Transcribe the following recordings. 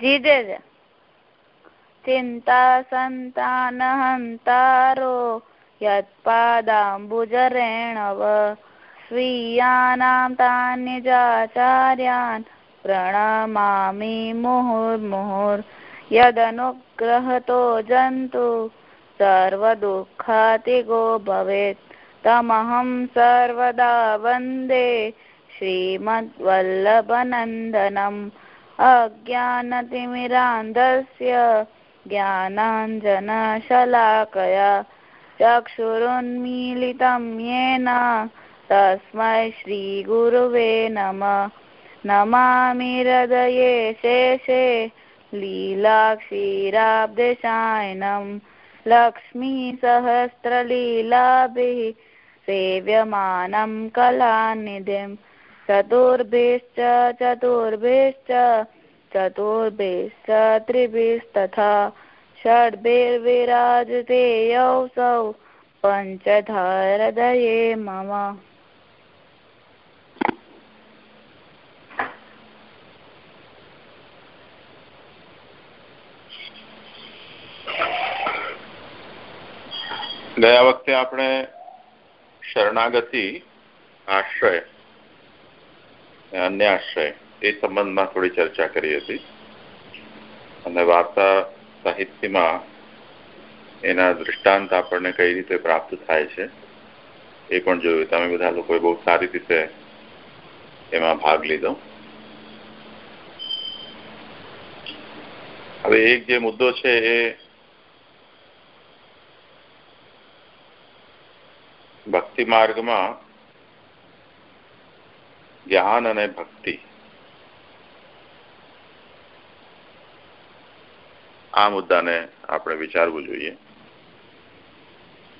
જીજજ ચિંતા સંતાન હંતારો યત્પાદાંબુજરેણવ સ્વીયાનાં તાન્યજાચાર્યાન પ્રણમામિ મુહુર્મુહુર્ યદનુગ્રહતો જંતુ સર્વદુઃખાતિગો ભવેત, તમહં સર્વદા વંદે, શ્રીમદ્વલ્લભનંદનમ अज्ञानतिमिरान्धस्य ज्ञानाञ्जनशलाकया चक्षुरुन्मीलितं येन तस्मै श्रीगुरुवे नमः नमामि हृदये शेषे लीलाक्षीराब्धिशायनं लक्ष्मीसहस्रलीलाभिः सेव्यमानं कलानिधिं चतुर्भिश्च चतुर्भिश्च चतुर्भिश्च त्रिभिस्तथा षड्भिर्विराजते यौसौ पञ्चधरदये मम ગયા વખતે આપણે શરણાગતિ આશ્રય અન્ય આશ્રય. એ સંબંધમાં થોડી ચર્ચા કરી હતી. અને વાર્તા સાહિત્યમાં એના દૃષ્ટાંત આપણને કઈ રીતે પ્રાપ્ત થાય છે, એ પણ જોયું. તમે બધા લોકોએ બહુ સારી રીતે એમાં ભાગ લીધો. હવે એક જે મુદ્દો છે એ ભક્તિ માર્ગમાં જ્ઞાન અને ભક્તિ આ મુદ્દાને આપણે વિચારવું જોઈએ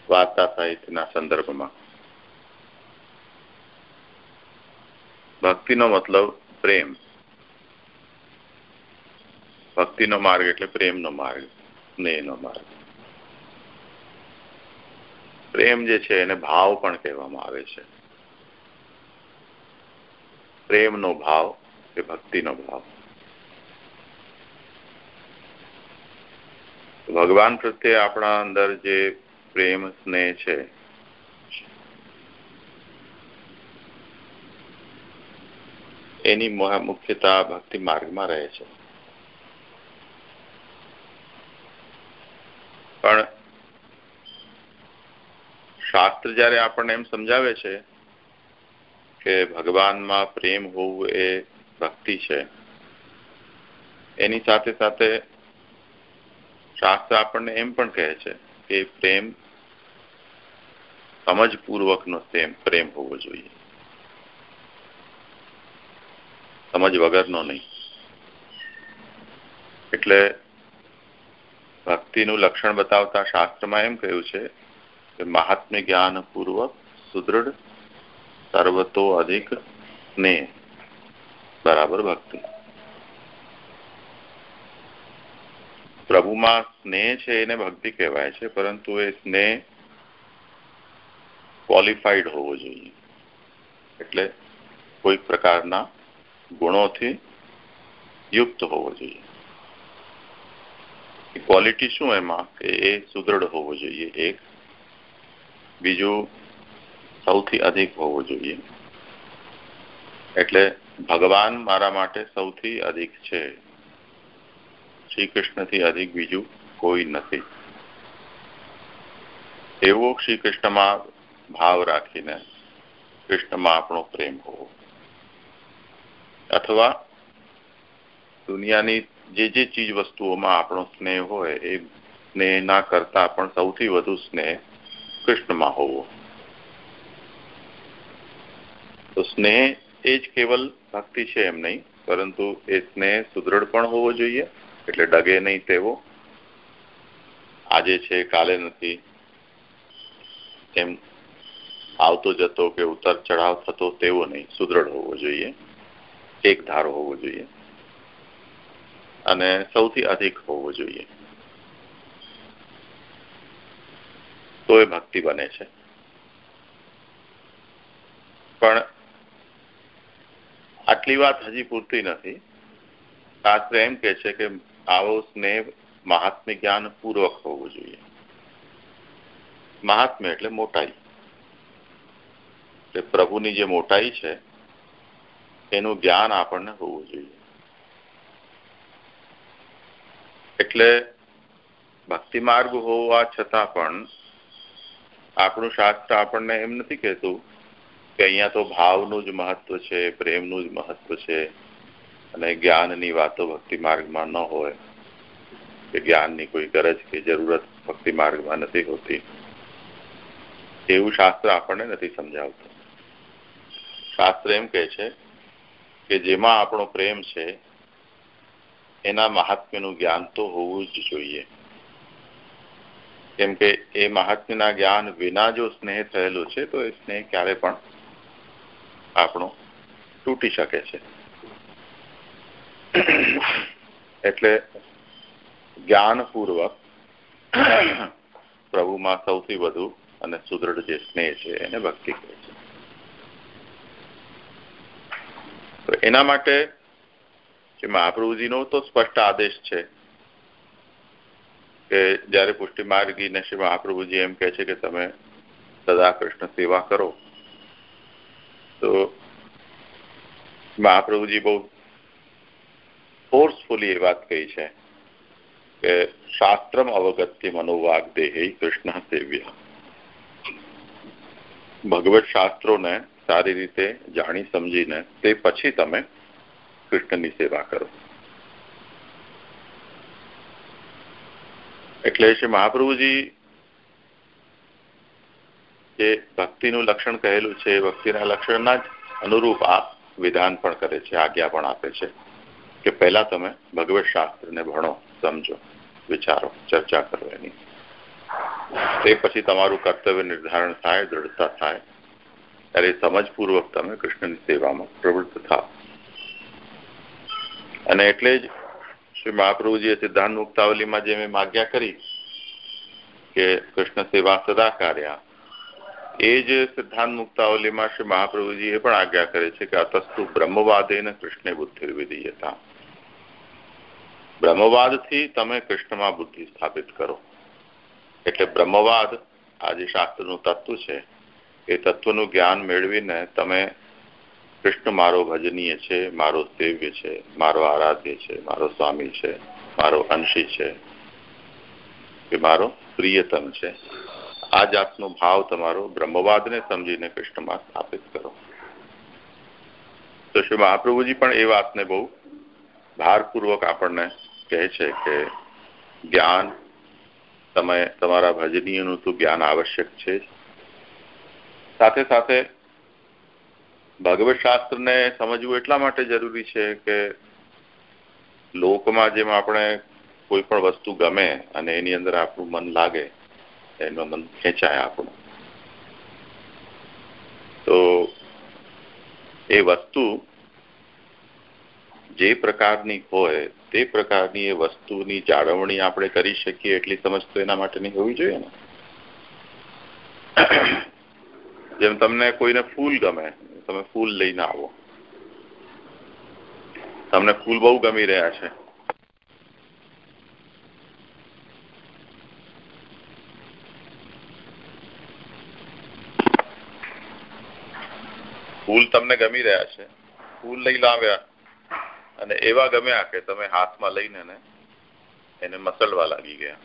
વાર્તા સાહિત્યના સંદર્ભમાં ભક્તિનો મતલબ પ્રેમ ભક્તિનો માર્ગ એટલે પ્રેમનો માર્ગ સ્નેહનો માર્ગ પ્રેમ જે છે એને ભાવ પણ કહેવામાં આવે છે। પ્રેમનો ભાવ કે ભક્તિનો ભાવ? ભગવાન પ્રત્યે આપણા અંદર જે પ્રેમ, સ્નેહ છે, એની મુખ્યતા ભક્તિ માર્ગમાં રહે છે. પણ શાસ્ત્ર જ્યારે આપણને એમ સમજાવે છે કે ભગવાનમાં પ્રેમ હોવું એ ભક્તિ છે. એની સાથે સાથે શાસ્ત્ર આપણને એમ પણ કહે છે કે પ્રેમ સમજપૂર્વકનો પ્રેમ હોવો જોઈએ. સમજ વગરનો નહીં. એટલે ભક્તિનું લક્ષણ બતાવતા શાસ્ત્રમાં એમ કહ્યું છે કે મહાત્મ્ય જ્ઞાનપૂર્વક સુદૃઢ સર્વતો અધિક ને બરાબર ભક્તિ પ્રભુમાં સ્નેહ છે એને ભક્તિ કહેવાય છે પરંતુ એ સ્નેહ ક્વોલિફાઈડ હોવો જોઈએ એટલે કોઈક પ્રકારના ગુણોથી યુક્ત હોવો જોઈએ ક્વોલિટી શું એમાં કે એ સુદૃઢ હોવો જોઈએ એક બીજું સૌથી અધિક હોવો જોઈએ. એટલે ભગવાન મારા માટે સૌથી અધિક છે. શ્રી કૃષ્ણથી અધિક બીજું કોઈ નથી. એવો શ્રી કૃષ્ણમાં ભાવ રાખીને કૃષ્ણમાં આપણો પ્રેમ હોવો. અથવા દુનિયાની જે જે ચીજ વસ્તુઓમાં આપણો સ્નેહ હોય, એ સ્નેહના કરતા પણ સૌથી વધુ સ્નેહ કૃષ્ણમાં હોવો. તો સ્નેહ એ જ કેવલ ભક્તિ છે એમ નહીં, પરંતુ એ સ્નેહ સુદૃઢ પણ હોવો જોઈએ, એટલે ડગે નહીં તેવો. આજે છે, કાલે નથી. એમ આવતો જતો કે ઉતર ચઢાવ થતો તેવો નહીં, સુદૃઢ હોવો જોઈએ. એક ધારો હોવો જોઈએ. અને સૌથી અધિક હોવો જોઈએ. તો એ ભક્તિ બને છે. પણ આટલી વાત હજી પૂરતી નથી. શાસ્ત્ર એમ કે છે કે આવો સ્નેહ મહાત્મ્ય જ્ઞાન પૂર્વક હોવું જોઈએ. મહાત્મ્ય એટલે મોટાઈ. એટલે પ્રભુની જે મોટાઈ છે, એનું જ્ઞાન આપણને હોવું જોઈએ. એટલે ભક્તિ માર્ગ હોવા છતાં પણ આપણું શાસ્ત્ર આપણને એમ નથી કહેતું કે અહીંયા તો ભાવનું જ મહત્વ છે, પ્રેમનું જ મહત્વ છે અને જ્ઞાનની વાતો ભક્તિ માર્ગમાં ન હોય. કે જ્ઞાનની કોઈ ગરજ કે જરૂરત ભક્તિ માર્ગમાં નથી હોતી. એવું શાસ્ત્ર આપણને નથી સમજાવતું. શાસ્ત્ર એમ કહે છે કે જેમાં આપણો પ્રેમ છે, એના મહાત્મ્યનું જ્ઞાન તો હોવું જ જોઈએ. કેમ કે એ મહાત્મ્યના જ્ઞાન વિના જો સ્નેહ થયેલો છે, તો એ સ્નેહ ક્યારે પણ આપણો તૂટી શકે છે. એટલે જ્ઞાનપૂર્વક પ્રભુમાં સૌથી વધુ અને સુદૃઢ જે સ્નેહ છે એને ભક્તિ કહે છે. એના માટે જે મહાપ્રભુજીનો તો સ્પષ્ટ આદેશ છે કે જયારે પુષ્ટિ માર્ગીને શ્રી મહાપ્રભુજી એમ કહે છે કે તમે સદા કૃષ્ણ સેવા કરો તો મહાપ્રભુજી બહુ ફોર્સફુલી એ વાત કહી છે કે શાસ્ત્રમ અવગત્ય મનોવાગ દેહે કૃષ્ણ સેવ્ય. ભગવત શાસ્ત્રોને સારી રીતે જાણી સમજીને તે પછી તમે કૃષ્ણની સેવા કરો. એટલે શ્રી મહાપ્રભુજી જે ભક્તિનું લક્ષણ કહેલું છે, એ ભક્તિના લક્ષણના જ અનુરૂપ આ વિધાન પણ કરે છે, આજ્ઞા પણ આપે છે. કે પહેલા તમે ભગવત શાસ્ત્રને ભણો, સમજો, વિચારો, ચર્ચા કરો એની. તે પછી તમારું કર્તવ્ય નિર્ધારણ થાય, દ્રઢતા થાય. ત્યારે સમજપૂર્વક તમે કૃષ્ણની સેવામાં પ્રવૃત્ત થાવ. અને એટલે જ શ્રી મહાપ્રભુજીએ સિદ્ધાંત મુક્તાવલીમાં જે મેં આજ્ઞા કરી, કે કૃષ્ણ સેવા સદા કાર્યા એ જ સિદ્ધાંત મુક્તાવલીમાં શ્રી મહાપ્રભુજી એ પણ આજ્ઞા કરે છે કે અતસ્તુ બ્રહ્મવાદેન કૃષ્ણ બુદ્ધિ વિધીયતા બ્રહ્મવાદથી તમે કૃષ્ણમાં બુદ્ધિ સ્થાપિત કરો. એટલે બ્રહ્મવાદ આ જે શાસ્ત્રનું તત્વ છે, એ તત્વનું જ્ઞાન મેળવીને તમે કૃષ્ણ મારો ભજનીય છે, મારો સેવ્ય છે, મારો આરાધ્ય છે, મારો સ્વામી છે, મારો અંશી છે કે મારો પ્રિયતમ છે. આ જાતનો ભાવ તમારો બ્રહ્મવાદને સમજીને કૃષ્ણમાં સ્થાપિત કરો. તો શ્રી મહાપ્રભુજી પણ એ વાતને બહુ ભારપૂર્વક આપણને કહે છે કે જ્ઞાન, તમે તમારા ભજનીયનું તો જ્ઞાન આવશ્યક છે. સાથે સાથે ભગવત શાસ્ત્રને સમજવું એટલા માટે જરૂરી છે કે લોકમાં જેમ આપણે કોઈ પણ વસ્તુ ગમે અને એની અંદર આપણું મન લાગે એનું મન ખેંચાય આપણું. તો એ વસ્તુ જે પ્રકારની હોય, તે પ્રકારની એ વસ્તુની જાળવણી આપણે કરી શકીએ એટલી સમજ તો એના માટેની હોવી જોઈએ ને. જેમ તમને કોઈને ફૂલ ગમે, તમે ફૂલ લઈને આવો. તમને ફૂલ બહુ ગમી રહ્યા છે. ફૂલ તમને ગમી રહ્યા છે. ફૂલ લઈ લાવ્યા અને એવા ગમ્યા કે તમે હાથમાં લઈને એને મસળવા લાગી ગયા.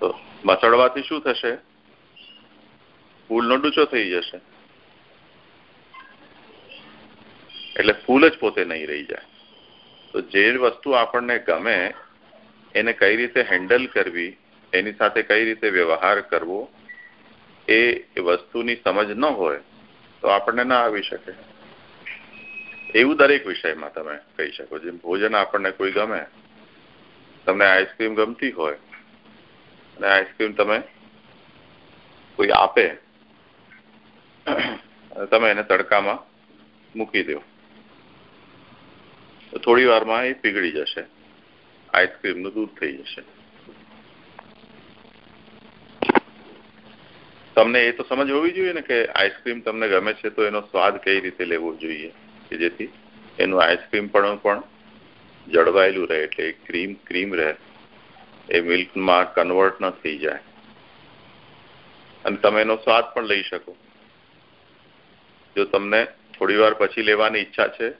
તો મસળવાથી શું થશે? ફૂલનો ડૂચો થઈ જશે. એટલે ફૂલ જ પોતે નહીં રહી જાય. તો જે વસ્તુ આપણને ગમે, એને કઈ રીતે હેન્ડલ કરવી, એની સાથે કઈ રીતે વ્યવહાર કરવો, એ વસ્તુની સમજ ન હોય તો આપણને ના આવી શકે. એવું દરેક વિષયમાં તમે કહી શકો, જેમ ભોજન આપણને કોઈ ગમે, તમને આઈસ્ક્રીમ ગમતી હોય, અને આઈસ્ક્રીમ તમે કોઈ આપે તમે એને તડકામાં મૂકી દો. તો થોડી વારમાં એ પીગળી જશે. આઈસ્ક્રીમનું દૂધ થઈ જશે. તમને એ તો સમજ હોવી જોઈએ ને કે આઈસ્ક્રીમ તમને ગમે છે તો એનો સ્વાદ કઈ રીતે લેવો જોઈએ? કે જેથી એનું આઈસ્ક્રીમ પણ પણ જળવાયેલું રહે એટલે ક્રીમ ક્રીમ રહે. એ મિલ્કમાં કન્વર્ટ ન થઈ જાય. અને તમે એનો સ્વાદ પણ લઈ શકો. જો તમને થોડી વાર પછી લેવાની ઈચ્છા છે,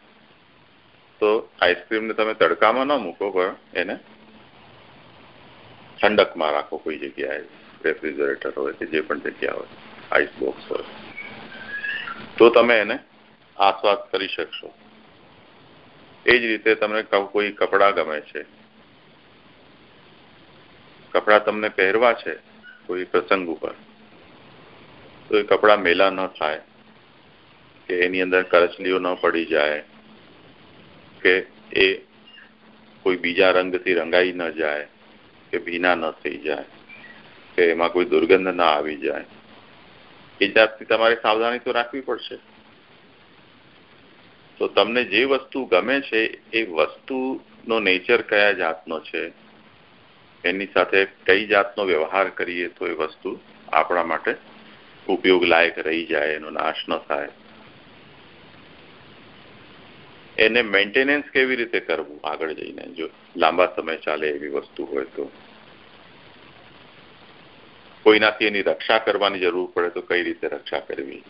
તો આઈસ્ક્રીમને તમે તડકામાં ન મૂકો, પણ એને ઠંડકમાં રાખો કોઈ જગ્યાએ. રેફ્રિજરેટર હોય કે જે પણ જગ્યા હોય, આઈસ બોક્સ હોય. તો તમે એને આસ્વાદ કરી શકશો. એ જ રીતે તમને કોઈ કપડાં ગમે છે. કપડાં તમને પહેરવા છે, કોઈ પ્રસંગ ઉપર, તો એ કપડાં મેલા ન થાય, કે એની અંદર કરચલીઓ ન પડી જાય, કે એ કોઈ બીજા રંગથી રંગાઈ ન જાય, કે ભીના ન થઈ જાય. કે એમાં કોઈ દુર્ગંધ ના આવી જાય. એ જાતની તમારે સાવધાની તો રાખવી પડશે. તો તમને જે વસ્તુ ગમે છે, એ વસ્તુનો નેચર કયા જાતનો છે, એની સાથે કઈ જાતનો વ્યવહાર કરીએ તો એ વસ્તુ આપણા માટે ઉપયોગ લાયક રહી જાય, એનો નાશ ન થાય. એને મેન્ટેનન્સ કેવી રીતે કરવું? આગળ જઈને, જો લાંબા સમય ચાલે એવી વસ્તુ હોય તો. કોઈનાથી રક્ષા કરવાની જરૂર પડે તો કઈ રીતે રક્ષા કરવી?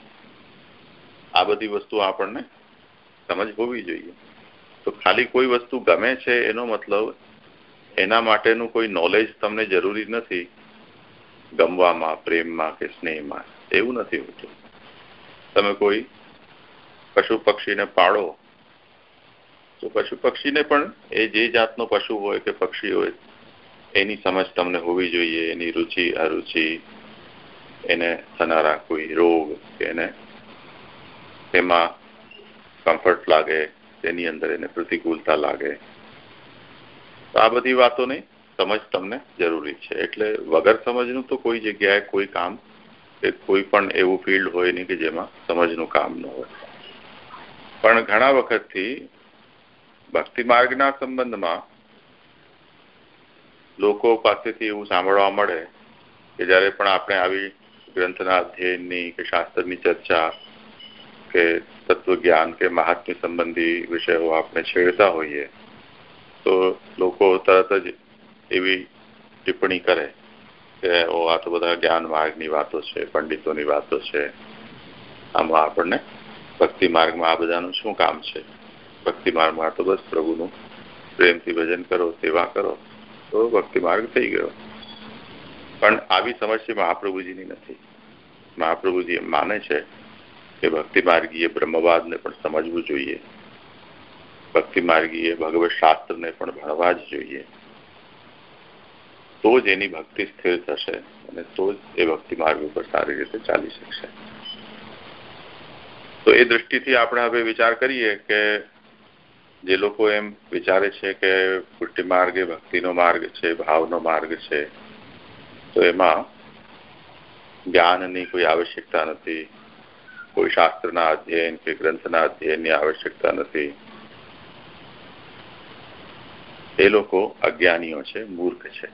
આ બધી વસ્તુ આપણને સમજ હોવી જોઈએ. તો ખાલી કોઈ વસ્તુ ગમે છે એનો મતલબ એના માટેનું કોઈ નોલેજ તમને જરૂરી નથી ગમવામાં, પ્રેમમાં કે સ્નેહમાં. એવું નથી હોતું. તમે કોઈ પશુ પક્ષીને પાડો તો પશુ પક્ષીને પણ એ જે જાતનો પશુ હોય કે પક્ષી હોય એની સમજ તમને હોવી જોઈએ, એની રુચિ, અરુચિ, એને થનારા કોઈ રોગ કે એને એમાં કમ્ફર્ટ લાગે, તેની અંદર એને પ્રતિકૂળતા લાગે. તો આ બધી વાતોની સમજ તમને જરૂરી છે. એટલે વગર સમજનું તો કોઈ જગ્યાએ કોઈ કામ કે કોઈ પણ એવું ફિલ્ડ હોય નહીં કે જેમાં સમજનું કામ ન હોય. પણ ઘણા વખતથી ભક્તિ માર્ગના સંબંધમાં લોકો પાસેથી એવું સાંભળવા મળે કે જ્યારે પણ આપણે આવી ગ્રંથના અધ્યયનની કે શાસ્ત્રની ચર્ચા કે તત્વજ્ઞાન કે મહાત્મ્ય સંબંધી વિષયો આપણે છેડતા હોઈએ, તો લોકો તરત જ એવી ટિપ્પણી કરે કે ઓ આ તો બધા જ્ઞાન માર્ગની વાતો છે, પંડિતોની વાતો છે. આમાં આપણને ભક્તિ માર્ગમાં આ બધાનું શું કામ છે? ભક્તિ માર્ગમાં તો બસ પ્રભુનું પ્રેમથી ભજન કરો, સેવા કરો. તો ભક્તિ માર્ગ થઈ ગયો. પણ આવી સમસ્યા મહાપ્રભુજીની નથી. મહાપ્રભુજી એમ માને છે કે ભક્તિ માર્ગીએ બ્રહ્મવાદને પણ સમજવું જોઈએ. ભક્તિ માર્ગીએ ભગવત શાસ્ત્રને પણ ભણવા જ જોઈએ. તો જ એની ભક્તિ સ્થિર થશે અને તો જ એ ભક્તિ માર્ગ ઉપર સારી રીતે ચાલી શકશે. તો એ દ્રષ્ટિથી આપણે હવે વિચાર કરીએ કે જે લોકો એમ વિચારે છે કે પુષ્ટિ માર્ગ એ ભક્તિનો માર્ગ છે, ભાવનો માર્ગ છે, તો એમાં જ્ઞાનની કોઈ આવશ્યકતા નથી, કોઈ શાસ્ત્રના અધ્યયન કે ગ્રંથના અધ્યયનની આવશ્યકતા નથી. એ લોકો અજ્ઞાનીઓ છે, મૂર્ખ છે.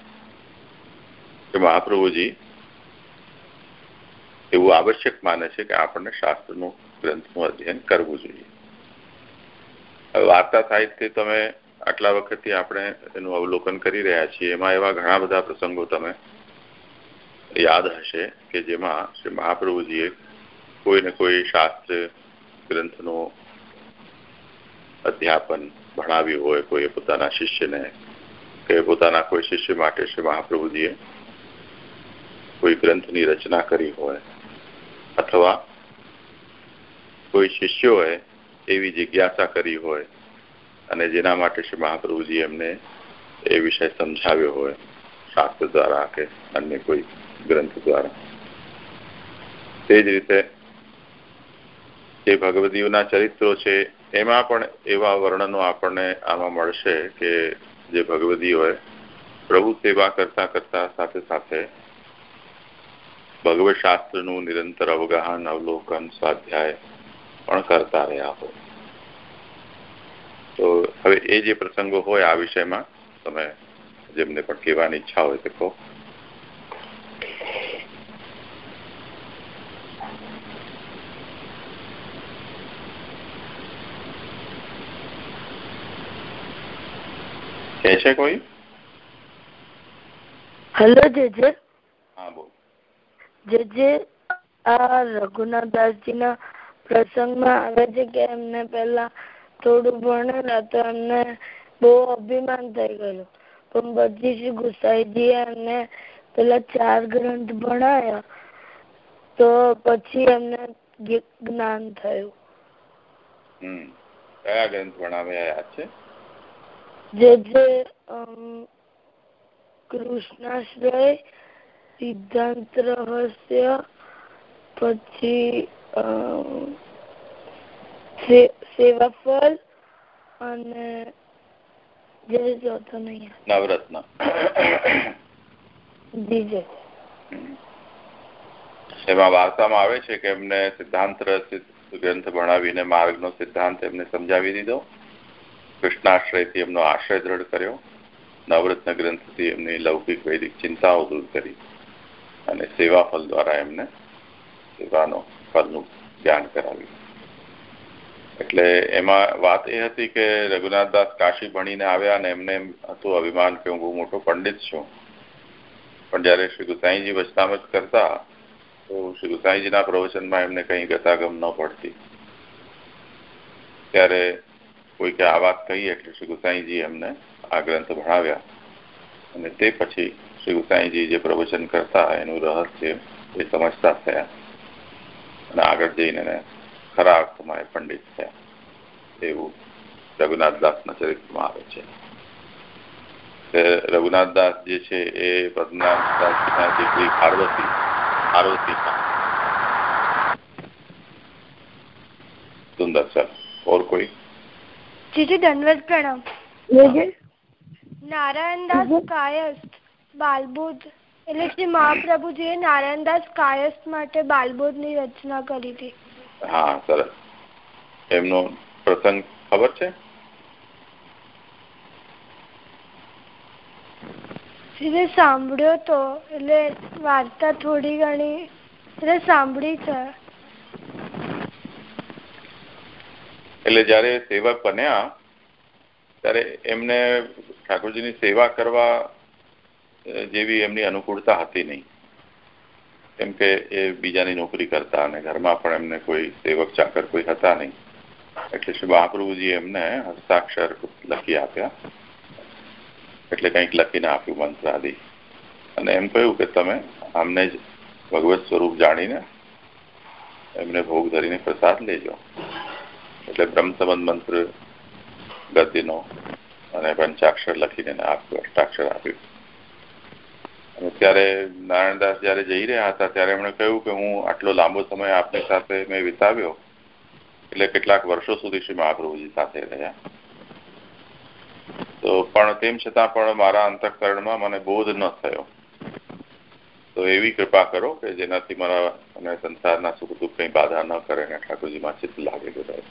કે મહાપ્રભુજી એવું આવશ્યક માને છે કે આપણને શાસ્ત્રનું ગ્રંથનું અધ્યયન કરવું જોઈએ. વાર્તા સાહિત્ય તમે આટલા વખતથી આપણે એનું અવલોકન કરી રહ્યા છીએ. એમાં એવા ઘણા બધા પ્રસંગો તમે યાદ હશે કે જેમાં શ્રી મહાપ્રભુજીએ કોઈને કોઈ શાસ્ત્ર ગ્રંથનું અધ્યાપન ભણાવ્યું હોય કોઈ પોતાના શિષ્યને કે પોતાના કોઈ શિષ્ય માટે શ્રી મહાપ્રભુજીએ કોઈ ગ્રંથની રચના કરી હોય, અથવા કોઈ શિષ્યોએ એવી જિજ્ઞાસા કરી હોય અને જેના માટે શ્રી મહાપ્રભુજી એમને એ વિષય સમજાવ્યો હોય, શાસ્ત્ર દ્વારા કે અન્ય કોઈ ગ્રંથ દ્વારા. તે જ રીતે જે ભગવદીઓના ચરિત્રો છે, એમાં પણ એવા વર્ણનો આપણને આમાં મળશે કે જે ભગવદીઓએ પ્રભુ સેવા કરતા કરતા સાથે સાથે ભગવત શાસ્ત્રનું નિરંતર અવગાહન, અવલોકન, સ્વાધ્યાય પણ કરતા રહ્યા હોય તો હવે એ જે પ્રસંગો હોય આ વિષયમાં તમે જેમને પણ કહેવાની ઈચ્છા હોય તે કહો. કે છે કોઈ? હેલો જે જે હા બોલ. જે જે આ રઘુનાથદાસજીના પ્રસંગમાં આવે છે કે એમને પેલા થોડું ભણેલા તો એમને બહુ અભિમાન થઈ ગયેલું પણ પછી શ્રી ગુસાઈજી એમને પેલા ચાર ગ્રંથ ભણાયા તો પછી એમને જ્ઞાન થયું. કયા ગ્રંથ ભણાવ્યા યાદ છે? જે જે કૃષ્ણાશ્રય સિદ્ધાંત રહસ્ય પછી સેવાફળ અને જે ચોથો નહીં નવરત્ન જી એમાં વાર્તામાં આવે છે કે એમને સિદ્ધાંત ગ્રંથ ભણાવીને માર્ગનો સિદ્ધાંત એમને સમજાવી દીધો. કૃષ્ણાશ્રયથી એમનો આશ્રય દ્રઢ કર્યો. નવરત્ન ગ્રંથથી એમની લૌકિક વૈદિક ચિંતાઓ દૂર કરી. અને સેવા ફલ દ્વારા એમને સેવાનો ફલનું ધ્યાન કરાવ્યું. એટલે એમાં વાત એ હતી કે રઘુનાથદાસ કાશી ભણીને આવ્યા અને એમને એમ હતું અભિમાન કે હું બહુ મોટો પંડિત છું. પણ જયારે શ્રી ગુસાઈજી વચનામત કરતા, તો શ્રી ગુસાઈજીના પ્રવચનમાં એમને કઈ ગતાગમ ન પડતી. ત્યારે કોઈકે આ વાત કહી એટલે શ્રી ગુસાઈજી એમને આ ગ્રંથ ભણાવ્યા. અને તે પછી શ્રી ગુસાઈજી જે પ્રવચન કરતા, એનું રહસ્ય એ સમજતા થયા. અને આગળ જઈને ખરા અર્થમાં એ પંડિત છે. એવું રઘુનાથદાસના ચરિત્રમાં આવે છે. રઘુનાથદાસ જે છે એ રઘુનાથદાસના દીકરી પાર્વતી પાર્વતી સુંદર સર. ઓર કોઈ? જીજી દનવત પ્રણામ નારાયણદાસ કાયસ્થ બાલબુદ્ધ. એટલે શ્રી મહાપ્રભુજીએ નારાયણદાસ કાયસ્થ માટે બાલબોધની રચના કરી હતી. હા સરસ. એમનો પ્રસંગ ખબર છે? સાંભળ્યો તો એટલે વાર્તા થોડી ઘણી એટલે સાંભળી છે. એટલે જયારે સેવક બન્યા ત્યારે એમને ઠાકોરજીની સેવા કરવા જેવી એમની અનુકૂળતા હતી નહીં. કેમ કે એ બીજાની નોકરી કરતા અને ઘરમાં પણ એમને કોઈ સેવક ચાકર કોઈ હતા નહીં. એટલે શ્રી મહાપ્રભુજી એમને હસ્તાક્ષર લખી આપ્યા. એટલે કંઈક લખીને આપ્યું મંત્ર આદિ. અને એમ કહ્યું કે તમે આમને જ ભગવત સ્વરૂપ જાણીને એમને ભોગ ધરીને પ્રસાદ લેજો. એટલે બ્રહ્મ સંબંધ મંત્ર ગતિનો અને પંચાક્ષર લખીને આપ્યું, અષ્ટાક્ષર આપ્યું. ત્યારે નારાયણદાસ જયારે જઈ રહ્યા હતા, ત્યારે એમણે કહ્યું કે હું આટલો લાંબો સમય આપની સાથે મેં વિતાવ્યો, એટલે કેટલાક વર્ષો સુધી શ્રી મહાપ્રભુજી સાથે રહ્યા. તો પણ તેમ છતાં પણ મારા અંતઃકરણમાં મને બોધ ન થયો. તો એવી કૃપા કરો કે જેનાથી મારા અને સંસારના સુખ દુઃખ કઈ બાધા ન કરે અને ઠાકોરજીમાં ચિત્ત લાગે બધા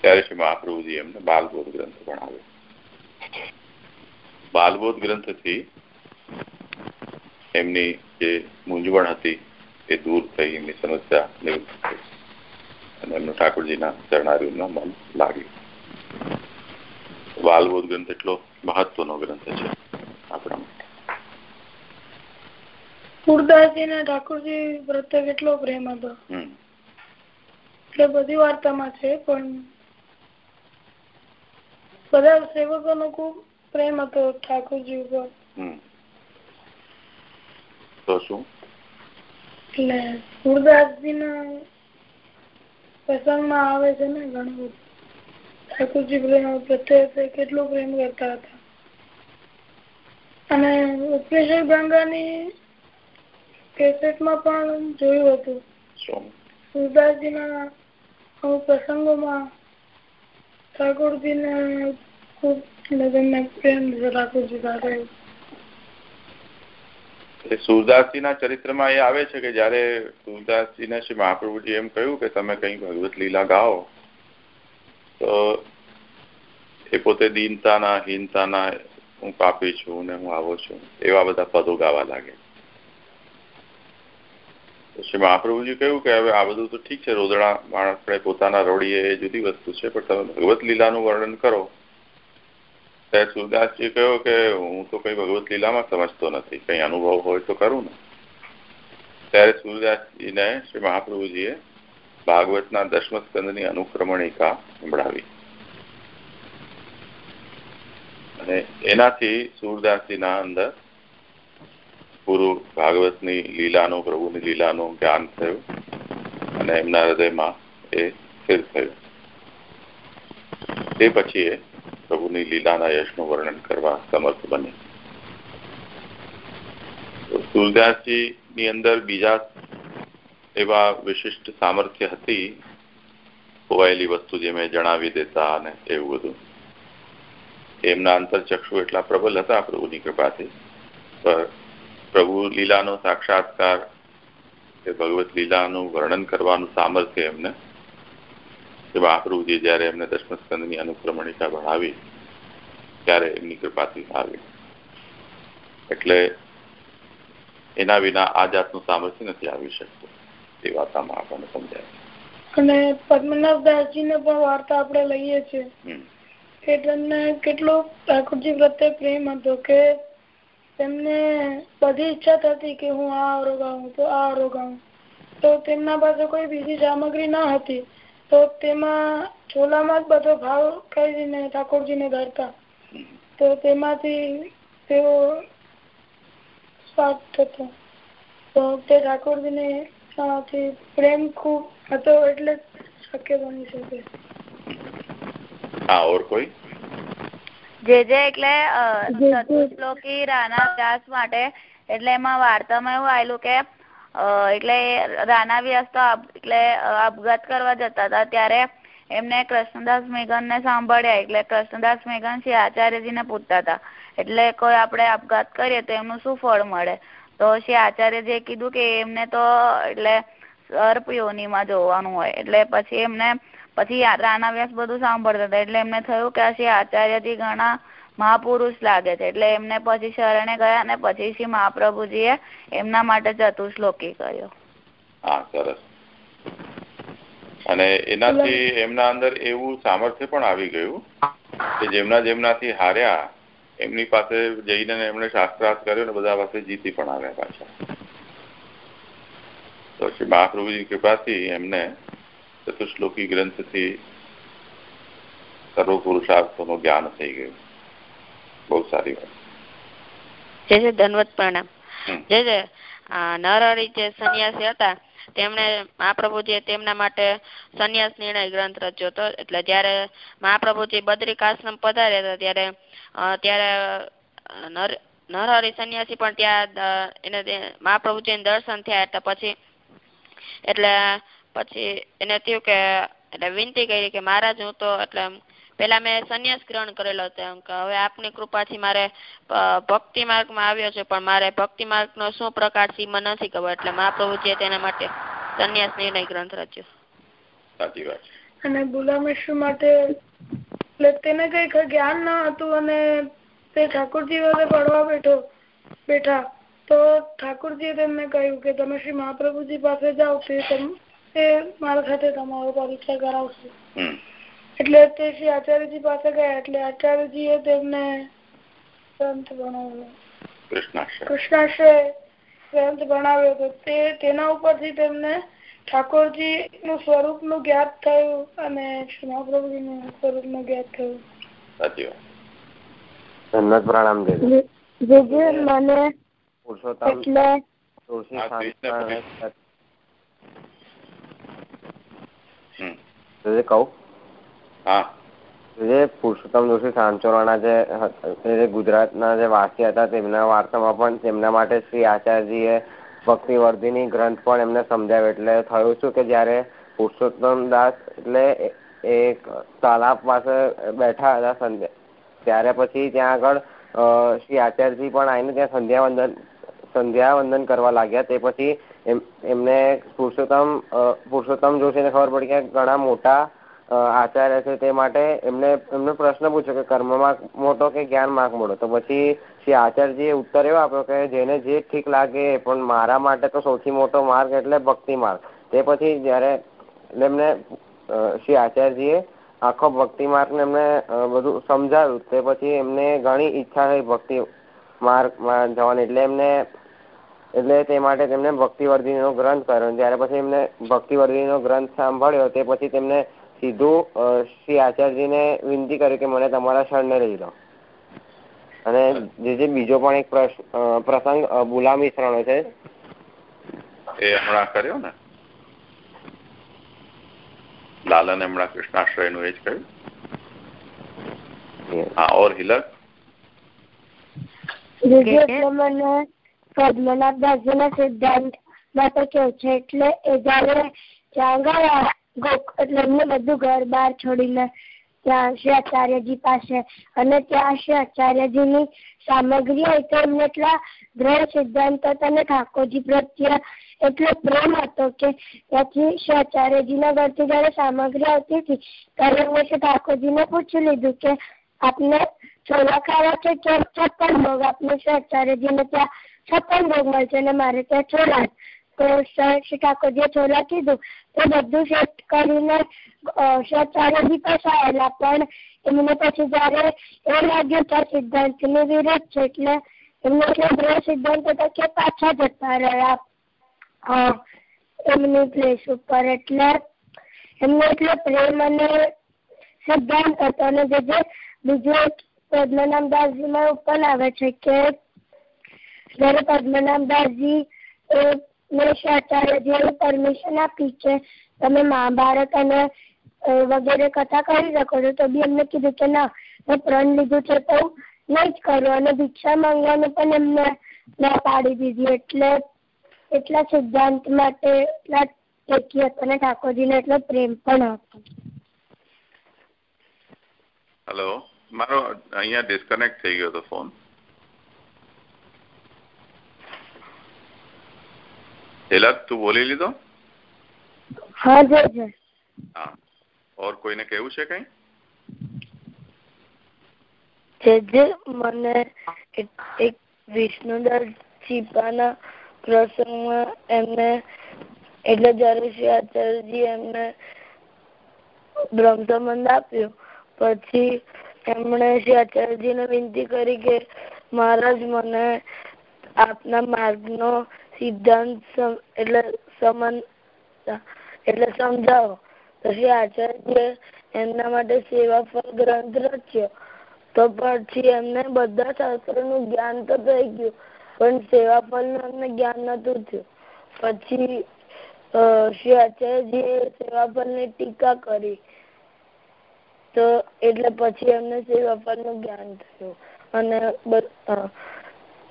ત્યારે શ્રી મહાપ્રભુજી એમને બાલબોધ ગ્રંથ ભણાવ્યો. બાલબોધ ગ્રંથથી એમની જે મૂંઝવણ હતી એ દૂર થઈ એમની સમસ્યા નિવૃત્ત થઈ અને એમનું ઠાકોરજીના ચરણાર્યુમાં મન લાગ્યું. વાલબોધ ગ્રંથ એટલો મહત્વનો ગ્રંથ છે આપણા માટે. સુરદાસજી ને ઠાકોરજી પ્રત્યે કેટલો પ્રેમ હતો. એટલે બધી વાર્તામાં છે પણ બધા સેવકો નો ખૂબ પ્રેમ હતો ઠાકોરજી ઉપર. તો શું એટલે સુરદાસજી ના પ્રસંગમાં આવે છે ને ઘણું. બધું ઠાકોરજી પ્રેમ પ્રત્યે કેટલો પ્રેમ કરતા હતા. અને ઉપેશ્વર ગંગાની કેસેટમાં પણ જોયું હતું. સુરદાસજીના અમુક પ્રસંગોમાં ઠાકોરજીને ખૂબ લગ્નને પ્રેમ છે ઠાકોરજી સાથે. સુરદાસજીના ચરિત્રમાં એ આવે છે કે જયારે સુરદાસજીને શ્રી મહાપ્રભુજી એમ કહ્યું કે તમે કઈ ભગવત લીલા ગાઓ, તો એ પોતે દીનતાના, હીનતાના, હું પાપી છું ને હું આવો છું, એવા બધા પદો ગાવા લાગે. શ્રી મહાપ્રભુજી કહ્યું કે હવે આ બધું તો ઠીક છે, રોદણા માણસ પોતાના રોડીએ એ જુદી વસ્તુ છે, પણ તમે ભગવત લીલાનું વર્ણન કરો. ત્યારે સુરદાસજી કહ્યું કે હું તો કઈ ભગવત લીલામાં સમજતો નથી કઈ અનુભવ હોય તો કરું ને ત્યારે સૂર્યદાસજીને શ્રી મહાપ્રભુજીએ ભાગવતના દસમ સ્કંદની અનુક્રમણિકા સંભળાવી અને એનાથી સૂરદાસજીના અંદર પૂરું ભાગવતની લીલાનું પ્રભુની લીલાનું જ્ઞાન થયું અને એમના હૃદયમાં એ સ્થિર થયું તે પછી પ્રભુની લીલાના યશનું વર્ણન કરવા સમર્થ બને. તુલદાસજી ની અંદર બીજા એવા વિશિષ્ટ સામર્થ્ય હતી, ખોવાયેલી વસ્તુ જે મેં જણાવી દેતા અને એવું બધું. એમના અંતરચક્ષુ એટલા પ્રબલ હતા પ્રભુની કૃપાથી. પ્રભુ લીલાનો સાક્ષાત્કાર કે ભગવત લીલાનું વર્ણન કરવાનું સામર્થ્ય એમને મહાપ્રભુજી જયારે એમને દશમસ્કંદની અનુક્રમણિકા ભણાવી ત્યારે એમની કૃપાથી આવે. એટલે એના વિના આ જાતનું સામર્થ્ય નથી આવી શકતું. એ વાત આમાં આપણને સમજાય. અને પદ્મનાભદાસજી ને પણ વાર્તા આપણે લઈએ છીએ. કે તેમને કેટલો ઠાકોરજી પ્રત્યે પ્રેમ હતો કે તેમને બધી ઈચ્છા થતી કે હું આ આરો ગાઉં તો આ આરો ગાઉં તો તેમના પાસે કોઈ બીજી સામગ્રી ના હતી. તો તેમાં ચોલામાં જ બધો ભાવ કરીને ઠાકોરજીને ધરતા તો તેમાંથી તેઓ થતો તો તે ઠાકોરજીને પ્રેમ ખૂબ હતો એટલે શક્ય બની શકે. હા ઓર કોઈ? જે જે એટલે ચતુશ્લોકી રાના વ્યાસ માટે એટલે એમાં વાર્તામાં એવું આવેલું કે એટલે રાના વ્યાસ તો એટલે આપઘાત કરવા જતા હતા ત્યારે એમને કૃષ્ણદાસ મેઘન ને સાંભળ્યા એટલે કૃષ્ણદાસ મેઘન શ્રી આચાર્યજી ને પૂછતા હતા. એટલે કોઈ આપણે આપઘાત કરીએ તો એમનું શું ફળ મળે? તો શ્રી આચાર્યજીએ કીધું કે એમને તો એટલે સર્પ યોનીમાં જોવાનું હોય. એટલે પછી એમને, પછી રાણા વ્યાસ બધું સાંભળતા હતા. એટલે એમને થયું કે શ્રી આચાર્યજી ઘણા મહાપુરુષ લાગે છે. એટલે એમને પછી શરણે ગયા અને પછી શ્રી મહાપ્રભુજીએ એમના માટે ચતુશ્લોકી કર્યો. હા, સરસ. અને એનાથી એમના અંદર એવું સામર્થ્ય પણ આવી ગયું કે જેમના જેમનાથી હાર્યા એમની પાસે જઈને એમણે શાસ્ત્રાર્થ કર્યો ને બધા પાસે જીતી પણ આવ્યા પાછા. તો શ્રી મહાપ્રભુજી કૃપાથી એમને ચતુશ્લોકી ગ્રંથથી સર્વ પુરુષાર્થોનું જ્ઞાન થઈ ગયું. બહુ સારી વાત. જય જય ધનવત પ્રણામ. જય જય. નરહરી જે સન્યાસી હતા તેમણે મહાપ્રભુજીએ તેમના માટે સંન્યાસ નિર્ણય ગ્રંથ રચ્યો હતો. એટલે જયારે મહાપ્રભુજી બદ્રિકાશ્રમ પધાર્યા હતા, ત્યારે ત્યારે નરહરિ સંન્યાસી પણ ત્યાં એને મહાપ્રભુજી દર્શન થયા એટલે પછી એટલે પછી એને થયું કે, એટલે વિનંતી કરી કે, મહારાજ, હું તો, એટલે પેલા મેં સંન્યાસ ગ્રહણ કરેલો હતો એમ કે હવે આપની કૃપાથી મારે ભક્તિ માર્ગમાં આવ્યો છે પણ મારે ભક્તિ માર્ગનો શું પ્રકાર છે મને નથી ખબર. એટલે મહાપ્રભુજીએ તેના માટે સંન્યાસ નિર્ણય ગ્રંથ રચ્યો. સાચી વાત. અને ગુલામેશ્વર માટે એટલે તેને કઈ જ્ઞાન ન હતું અને તે ઠાકોરજી વડે પડવા બેઠો બેઠા તો ઠાકોરજીએ તેમને કહ્યું કે તમે શ્રી મહાપ્રભુજી પાસે જાઓ તે મારા સાથે તમારો પરીક્ષા કરાવશે. એટલે તે શ્રી આચાર્યજી પાસે ગયા એટલે આચાર્યજી એ તેમને સંત ભણાવ્યો. કૃષ્ણાશ્રય. સંત ભણાવ્યો તો તે તેના ઉપરથી તેમને ઠાકોરજી નું સ્વરૂપનું જ્ઞાત થયું અને મહાપ્રભુજી નું સ્વરૂપનું જ્ઞાત થયું. સાચી વાત. ધન્યવાદ પ્રણામ મને એટલે તુલસી કહું. હા. જે પુરુષોત્તમ જોશી સાંચોરાના જે ગુજરાતના જે વાસી હતા તેમના વાર્તામાં પણ તેમના માટે શ્રી આચાર્યજીએ ભક્તિવર્ધિની ગ્રંથ પણ એમને સમજાવ્યો. એટલે થયું શું કે જ્યારે પુરુષોત્તમ દાસ એટલે એક તાલાબ પાસે બેઠા હતા સંધ્યા. ત્યારે પછી ત્યાં આગળ શ્રી આચાર્યજી પણ આવીને ત્યાં સંધ્યા વંદન સંધ્યા વંદન કરવા લાગ્યા. તે પછી એમને પુરુષોત્તમ પુરુષોત્તમ જોશીને ખબર પડી કે ઘણા મોટા આચાર્ય છે તે માટે એમને એમને પ્રશ્ન પૂછ્યો કે કર્મમાં મોટો કે જ્ઞાન માર્ગ મોટો? તો પછી શ્રી આચાર્યજીએ ઉત્તર એવો આપ્યો કે જેને જે ઠીક લાગે પણ મારા માટે તો સૌથી મોટો માર્ગ એટલે ભક્તિ માર્ગ. તે પછી જ્યારે એમને શ્રી આચાર્યજીએ આખો ભક્તિ માર્ગને એમને બધું સમજાવ્યું, તે પછી એમને ઘણી ઈચ્છા થઈ ભક્તિ માર્ગમાં જવાની. એટલે એમને, એટલે તે માટે તેમને ભક્તિવર્ધિનીનો ગ્રંથ કર્યો. જ્યારે પછી એમને ભક્તિવર્ધિનીનો ગ્રંથ સાંભળ્યો, તે પછી તેમને સીધું શ્રી આચાર્યજીને વિનંતી કરી કે મને તમારા શરણે લઈ લો અને જે જે બીજો પણ એક પ્રસંગ બુલા મિશ્રણો છે. એ હમણાં કર્યો ને? લાલન હમણાં કૃષ્ણાશ્રયનું એ જ કહ્યું હા ઓર હિલક? મને પદ્મનાભ દાસજી ના સિદ્ધાંત માટે કેવું છે એટલે એ જયારે ત્યાં એટલે એમને બધું ઘર બાર છોડીને ત્યાં આચાર્યજી પાસે. અને ત્યાં શ્રી આચાર્યજી ની સામગ્રી હોય તો એમને એટલા દ્રઢ સિદ્ધાંત હતા અને ઠાકોરજી પ્રત્યે એટલો પ્રેમ હતો કે ત્યાંથી શ્રી આચાર્યજી ના ઘરથી જયારે સામગ્રી આવતી હતી, ત્યારે એમને શ્રી ઠાકોરજી ને પૂછી લીધું કે આપને છોલા ખાવા છે કે છપ્પન ભોગ આપને શ્રી આચાર્યજી ને ત્યાં છપ્પન ભોગ મળશે અને મારે ત્યાં છોલા તો શ્રી જે છોલા કીધું તો બધું સેટ કરીને શૌચાલયજી પાસે આવેલા. પણ એમને પછી જયારે એવું લાગ્યું કે સિદ્ધાંતની વિરુદ્ધ છે એટલે એમને દ્રઢ સિદ્ધાંત હતા કે પાછા જતા રહ્યા. એમની પ્લેસ ઉપર એટલે એમને એટલો પ્રેમ અને સિદ્ધાંત હતો. અને જે જે બીજું એક પદ્મનાભદાસજી માં ઉપર આવે છે કે જયારે પદ્મનાભદાસજી આચાર્યજી પરમિશન આપી કે તમે મહાભારત અને વગેરે કથા કરી શકો છો, તો બી એમને કીધું કે ના, મેં પ્રણ લીધું છે, તો નહીં જ કરું, અને ભિક્ષા માંગવાનું પણ એમને ના પાડી દીધી, એટલે એટલા સિદ્ધાંત માટે એટલા ટેકી હતો અને ઠાકોરજીને, એટલો પ્રેમ પણ હતો. હેલો મારો અહીંયા ડિસ્કનેક્ટ થઈ ગયો હતો ફોન તિલક તું બોલી લીધો? હા ઓર કોઈને કેવું છે કઈ? જે જે મને એક વિષ્ણુદાસ ચીપાના પ્રસંગમાં એમને એટલે જયારે શ્રી આચાર્યજી એમને બ્રહ્મ સંબંધ આપ્યો પછી એમણે શ્રી આચાર્યજીને વિનંતી કરી કે મહારાજ મને આપના માર્ગનો સિદ્ધાંત એટલે સમન એટલે સમજાવો. પછી આચાર્ય એમના માટે સેવા ફળ ગ્રંથ રચ્યો. તો પછી એમને બધા શાસ્ત્રો નું જ્ઞાન તો થઈ ગયું, પણ સેવા ફળનું એમને જ્ઞાન નતું થયું. પછી શ્રી આચાર્યજી સેવા ફળની ટીકા કરી. તો એટલે પછી એમને સેવા ફળનું જ્ઞાન થયું. અને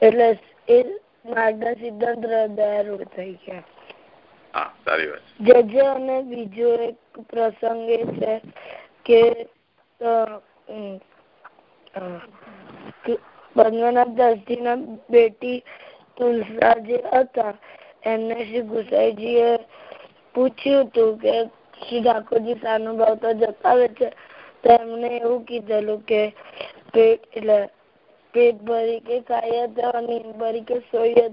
એટલે એ માર્ગના સિદ્ધાંત દયારૂઢ થઈ ગયા જજે અને બીજો એક પ્રસંગ એ છે કે પદ્મનાભ દાસજી ના બેટી તુલસા જે હતા. એમને શ્રી ગુસાઈજી એ પૂછ્યું હતું કે શ્રી ઠાકોરજી સાનુભાવ તો જતાવે છે? તો એમને એવું કીધેલું કે પેટ એટલે પેટ ભરી કે ખાય અને ભરી કે સોય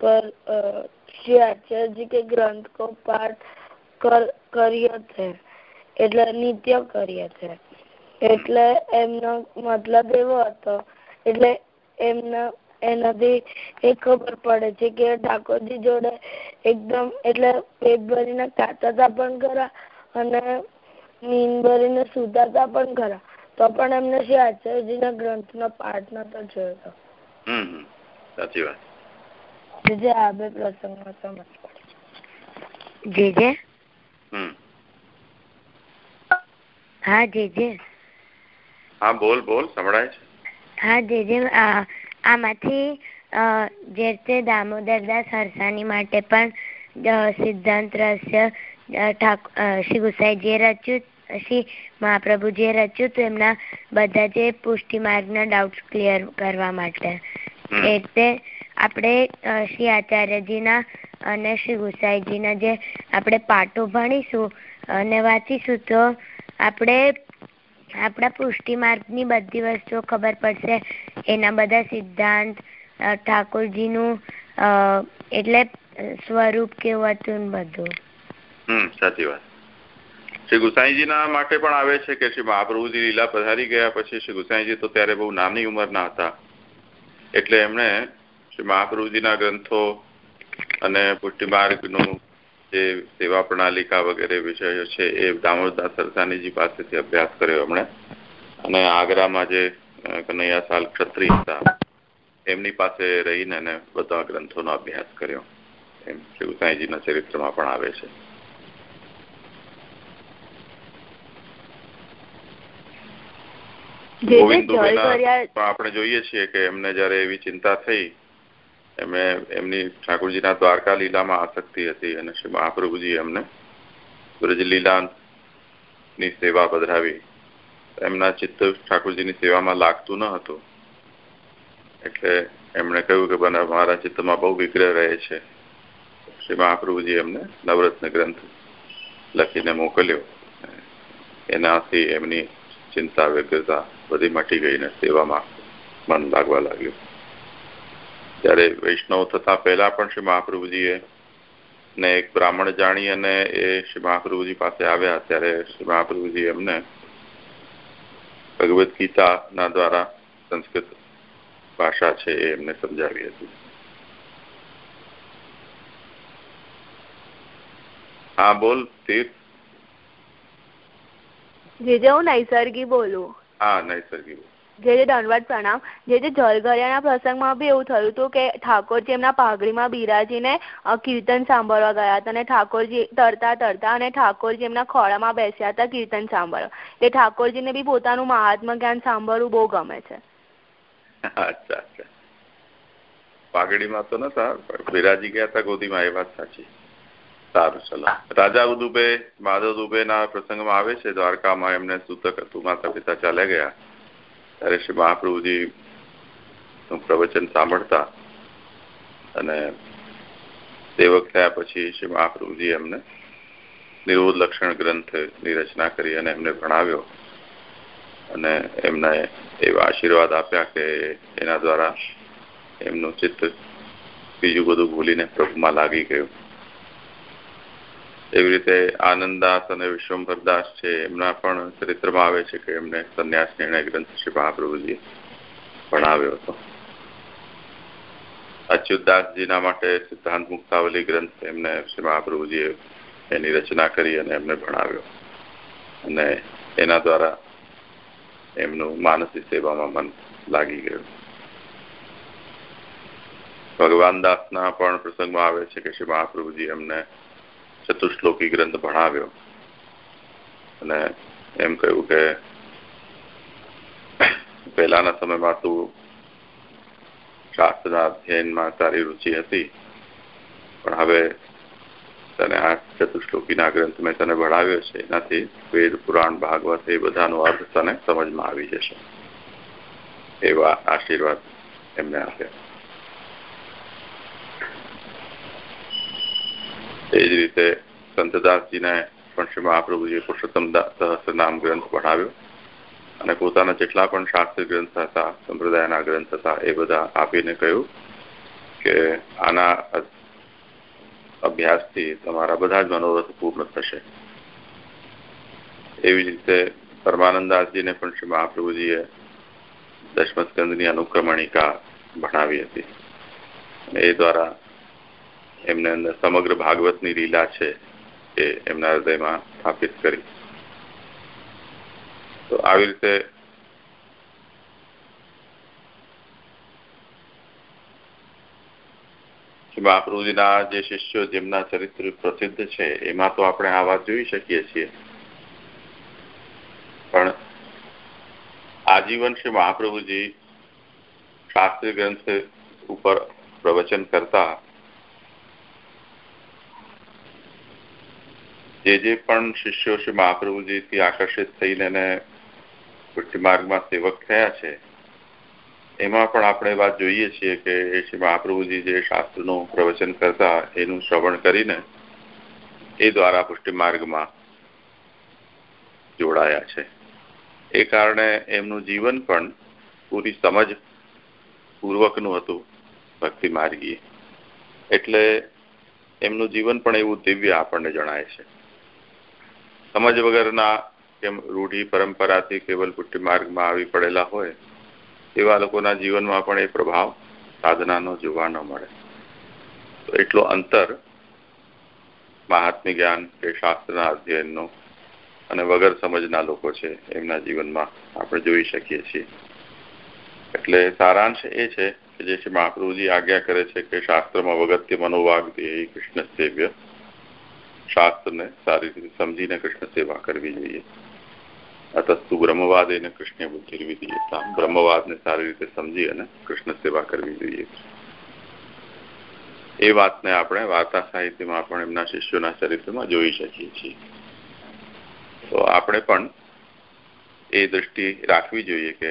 પર શ્રી આચાર્યજી કે ગ્રંથ કો પાઠ કરીએ છે એટલે નિત્ય કરીએ છે એટલે એમનો મતલબ એવો હતો. એટલે એમના, એનાથી એ ખબર પડે છે કે ઠાકોરજી જોડે એકદમ, એટલે પેટ ભરીને ખાતા પણ ખરા અને નીંદ ભરીને સુતાતા પણ ખરા. તો પણ એમને શ્રી આચાર્યજી ના ગ્રંથ નો પાઠ નતો જોયો. સાચી વાત. જે આ બે પ્રસંગમાં સમજ જે જે? હા જે જે. હા બોલ બોલ સંભળાય છે. હા જે જે. આમાંથી જે તે દામોદરદાસ હરસાની માટે પણ સિદ્ધાંત રહસ્ય શ્રી ગુસાઈજીએ રચ્યું શ્રી મહાપ્રભુજીએ રચ્યું તો એમના બધા જે પુષ્ટિ માર્ગના ડાઉટ ક્લિયર કરવા માટે. એટલે આપણે શ્રી આચાર્યજીના અને શ્રી ગુસાઈજીના જે આપણે પાઠો ભણીશું અને વાંચીશું તો આપણે આપણા પુષ્ટિ માર્ગની બધી વસ્તુઓ ખબર પડશે. એના બધા સિદ્ધાંત ઠાકોરજીનું એટલે સ્વરૂપ કેવું હતું બધું. સાચી વાત. શ્રી ગુસાઈજીના માટે પણ આવે છે કે શ્રી મહાપ્રભુજી લીલા પધારી ગયા પછી શ્રી ગુસાઈજી તો ત્યારે બહુ નાની ઉંમરના હતા. એટલે એમણે શ્રી મહાપ્રભુજીના ગ્રંથો અને પુષ્ટિમાર્ગનું જે સેવા પ્રણાલિકા વગેરે વિષયો છે એ દામોદરદાસ સરસાનીજી પાસેથી અભ્યાસ કર્યો એમણે. અને આગ્રામાં જે કનૈયા સાલ ક્ષત્રિય હતા, એમની પાસે રહીને એને બધા ગ્રંથોનો અભ્યાસ કર્યો. એમ શ્રી ગુસાઈજીના ચરિત્રમાં પણ આવે છે. આપણે જોઈએ છીએ કે એમને જયારે એવી ચિંતા થઈ એમને એમની ઠાકોરજીના દ્વારકા લીલામાં આસક્તિ હતી અને શ્રી મહાપ્રભુજી એમને બ્રજલીલાની સેવા પધરાવી. એમના ચિત્ત ઠાકોરજીની સેવામાં લાગતું ન હતું. એટલે એમણે કહ્યું કે બને મારા ચિત્તમાં બહુ વિગ્રહ રહે છે. શ્રી મહાપ્રભુજી એમને નવરત્ન ગ્રંથ લખીને મોકલ્યો. એનાથી એમની ચિંતા વ્યગ્રતા બધી મટી ગઈ ને સેવામાં મન લાગવા લાગ્યું. ત્યારે વૈષ્ણવ થતા પહેલા પણ શ્રી મહાપ્રભુજીએ ને એક બ્રાહ્મણ જાણી અને એ શ્રી મહાપ્રભુજી પાસે આવ્યા, ત્યારે શ્રી મહાપ્રભુજી એમને ભગવદ્ ગીતાના દ્વારા સંસ્કૃત ભાષા છે એ એમને સમજાવી હતી. હા, બોલ, તીર્થ. જે જે હું નૈસર્ગી બોલું. હા જે જે દંડવત પ્રણામ. જે જે પ્રસંગમાં બી એવું થયું હતું કે ઠાકોરજી એમના પાઘડીમાં બિરાજીને કીર્તન સાંભળવા ગયા હતા અને ઠાકોરજી તરતા તરતા અને ઠાકોરજી એમના ખોળામાં બેસ્યા હતા કીર્તન સાંભળવા. એટલે ઠાકોરજીને બી પોતાનું મહાત્મા જ્ઞાન સાંભળવું બહુ ગમે છે. અચ્છા અચ્છા. પાઘડીમાં તો નતા બિરાજી ગયા હતા ગોદીમાં એ વાત સાચી. સારું, ચલો. રાજા દુબે માધવ દુબેના પ્રસંગમાં આવે છે, દ્વારકામાં એમને સૂતક હતું, માતા પિતા ચાલ્યા ગયા. ત્યારે શ્રી મહાપ્રભુજી નું પ્રવચન સાંભળતા અને સેવક થયા પછી શ્રી મહાપ્રભુજી એમને નિરોધ લક્ષણ ગ્રંથની રચના કરી અને એમને ભણાવ્યો. અને એમને એવા આશીર્વાદ આપ્યા કે એના દ્વારા એમનું ચિત્ત બીજું બધું ભૂલીને પ્રભુમાં લાગી ગયું. એવી રીતે આનંદદાસ અને વિશ્વંભરદાસ છે, એમના પણ ચરિત્રમાં આવે છે કે એમને સંન્યાસ નિર્ણય ગ્રંથ શ્રી મહાપ્રભુજી ભણાવ્યો હતો. અચ્યુતદાસજીના માટે સિદ્ધાંત મુક્તાવલી ગ્રંથ એમને શ્રી મહાપ્રભુજીએ એની રચના કરી અને એમને ભણાવ્યો. અને એના દ્વારા એમનું માનસિક સેવામાં મન લાગી ગયું. ભગવાન દાસના પણ પ્રસંગમાં આવે છે કે શ્રી મહાપ્રભુજી એમને ચતુશ્લોકી ગ્રંથ ભણાવ્યો. અને એમ કહ્યું કે પહેલાના સમયમાં તું શાસ્ત્રના અધ્યયનમાં તારી રુચિ હતી, પણ હવે તને આ ચતુશ્લોકીના ગ્રંથ મેં તને ભણાવ્યો છે, એનાથી વેદ, પુરાણ, ભાગવત એ બધાનો અર્થ તને સમજમાં આવી જશે. એવા આશીર્વાદ એમને આપ્યા. એ જ રીતે સંતદાસજીને પણ શ્રી મહાપ્રભુજીએ પુરુષોત્તમ સહસ્ર નામ ગ્રંથ ભણાવ્યો અને પોતાના જેટલા પણ શાસ્ત્ર ગ્રંથ હતા, સંપ્રદાયના ગ્રંથ હતા, એ બધા આપીને કહ્યું કે આના અભ્યાસથી તમારા બધા જ મનોરથ પૂર્ણ થશે. એવી જ રીતે પરમાનંદાસજીને પણ શ્રી મહાપ્રભુજીએ દશમસ્કંદની અનુક્રમણિકા ભણાવી હતી. એ દ્વારા એમને અંદર સમગ્ર ભાગવતની લીલા છે એ એમના હૃદયમાં સ્થાપિત કરી. તો આવી રીતે મહાપ્રભુજીના જે શિષ્યો જેમના ચરિત્ર પ્રસિદ્ધ છે, એમાં તો આપણે આ વાત જોઈ શકીએ છીએ. પણ આજીવન શ્રી મહાપ્રભુજી શાસ્ત્રી ગ્રંથ ઉપર પ્રવચન કરતા જે જે પણ શિષ્યો શ્રી મહાપ્રભુજીથી આકર્ષિત થઈને એને માર્ગમાં સેવક થયા છે, એમાં પણ આપણે વાત જોઈએ છીએ કે શ્રી મહાપ્રભુજી જે શાસ્ત્રનું પ્રવચન કરતા એનું શ્રવણ કરીને એ દ્વારા પુષ્ટિ માર્ગમાં જોડાયા છે. એ કારણે એમનું જીવન પણ પૂરી સમજ પૂર્વકનું હતું ભક્તિ માર્ગીએ એટલે એમનું જીવન પણ એવું દિવ્ય આપણને જણાય છે. સમજ વગરના કેમ રૂઢિ પરંપરાથી કેવલ પુષ્ટિ માર્ગમાં આવી પડેલા હોય, એવા લોકોના જીવનમાં પણ એ પ્રભાવ સાધનાનો જોવા ન મળે. તો એટલો અંતર મહાત્મ્ય જ્ઞાન કે શાસ્ત્રના અધ્યયનનો અને વગર સમજના લોકો છે, એમના જીવનમાં આપણે જોઈ શકીએ છીએ. એટલે સારાંશ એ છે કે જે શ્રી મહાપ્રભુજી આજ્ઞા કરે છે કે શાસ્ત્રમાં વગત્ય મનોવાગ એ કૃષ્ણ સેવ્ય શાસ્ત્રને સારી રીતે સમજીને કૃષ્ણ સેવા કરવી જોઈએ અતસ્તુ બ્રહ્મવાદ એને કૃષ્ણ બુદ્ધિ જોઈએ બ્રહ્મવાદને સારી રીતે સમજી અને કૃષ્ણ સેવા કરવી જોઈએ એ વાતને આપણે વાર્તા સાહિત્યમાં પણ એમના શિષ્યોના ચરિત્રમાં જોઈ શકીએ છીએ તો આપણે પણ એ દ્રષ્ટિ રાખવી જોઈએ કે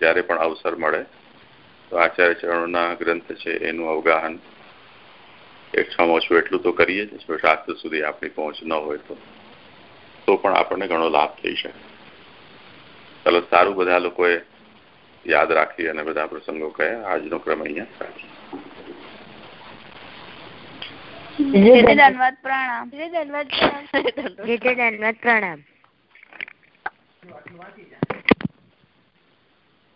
જ્યારે પણ અવસર મળે તો આચાર્ય ચરણોના ગ્રંથ છે એનું અવગાહન એકમાં ઓછું એટલું તો કરીએ જ શાસ્ત્ર સુધી આપણી પહોંચ ન હોય તો. તો પણ આપણને ઘણો લાભ થઈ શકે. ચાલો સારું બધા લોકોએ યાદ રાખી અને બધા પ્રસંગો કયા. આજનો ક્રમ અહીંયા રાખીએ ધન્યવાદ પ્રણામ. ધન્યવાદ પ્રણામ. પ્રણામ.